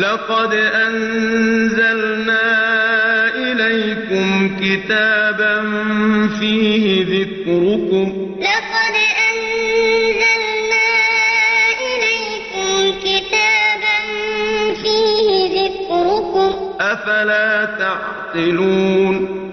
لقد أنزلنا إليكم كتابا فيه ذكركم. لقد أنزلنا إليكم كتابا فيه ذكركم. أفلا تعقلون؟ أفلا تعقلون